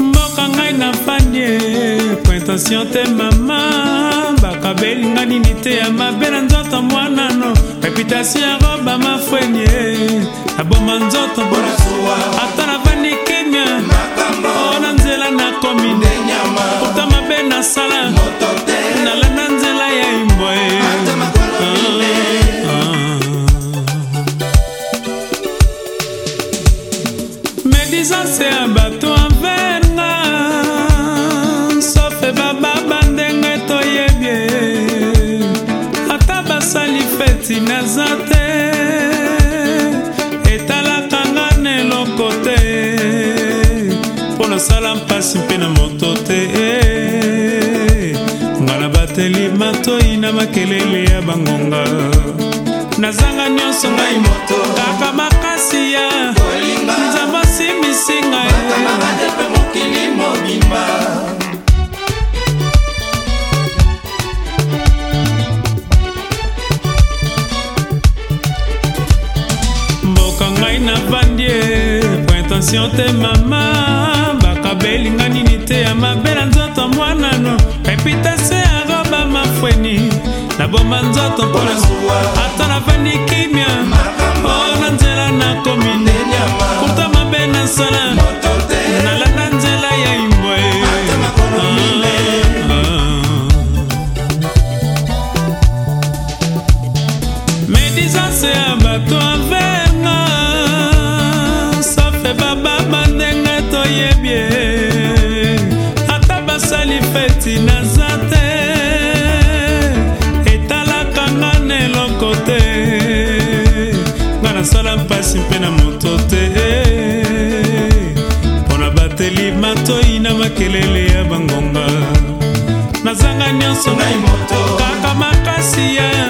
mboka ngai nafandi e, pointation te mama bakabelinga nini te ya mabe na nzoto mwanano reputation ya roba mafwenye aboma nzoto ata navandi kenya o na nzela nakomi pourta mabe nasala na makelele ya bangonga nazanga nyonso ngai moto kaka makasi ya nzambe asimisi ngai mboka ngai navandi e po intention te mama bakabelinga nini te ya mabe na nzambe naboma nzoto mpona ata nafandi kimia mpona oh, nzela nakomi kurta mabe nasala nalanda nzela ya imboe ah, ah. medisasea kelele ya bangonga nazanga nyonso kaka makasi ya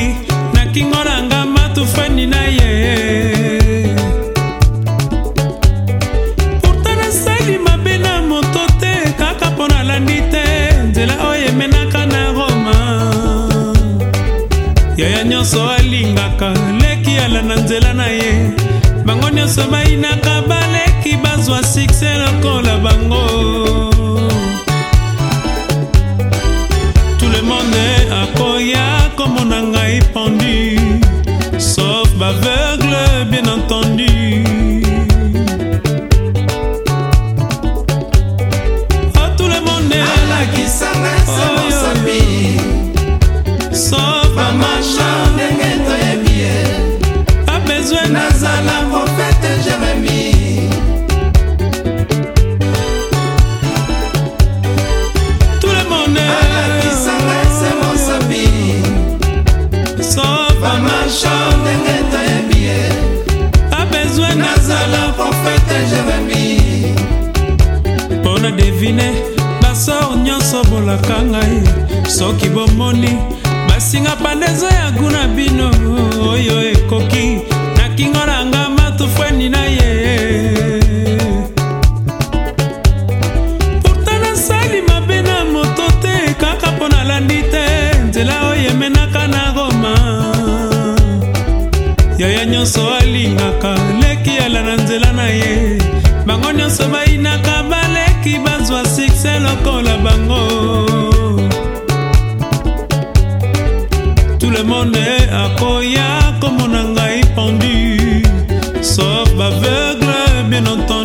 emenaka na roma yaya nyonso alingaka leki ala na nzela na ye bango nyonso bayinaka baleki bazwa sukse lokola bango azala profete jeremi mpo na devine basor nyonso bolaka ngai soki bomoni basinga pandeza ya guna bino oyo ekoki na kingo na nga matufweni na ye pourta nasali mabe na moto te kaka mpo nalandi te nzela oyo emenaka na roma yaya nyonso alingaka kosalela na nzela na ye bango nyonso bayinaka baleki bazwa sukse lokola bango tout le monde akoya komona ngai pendu sauf aveugle bien entendu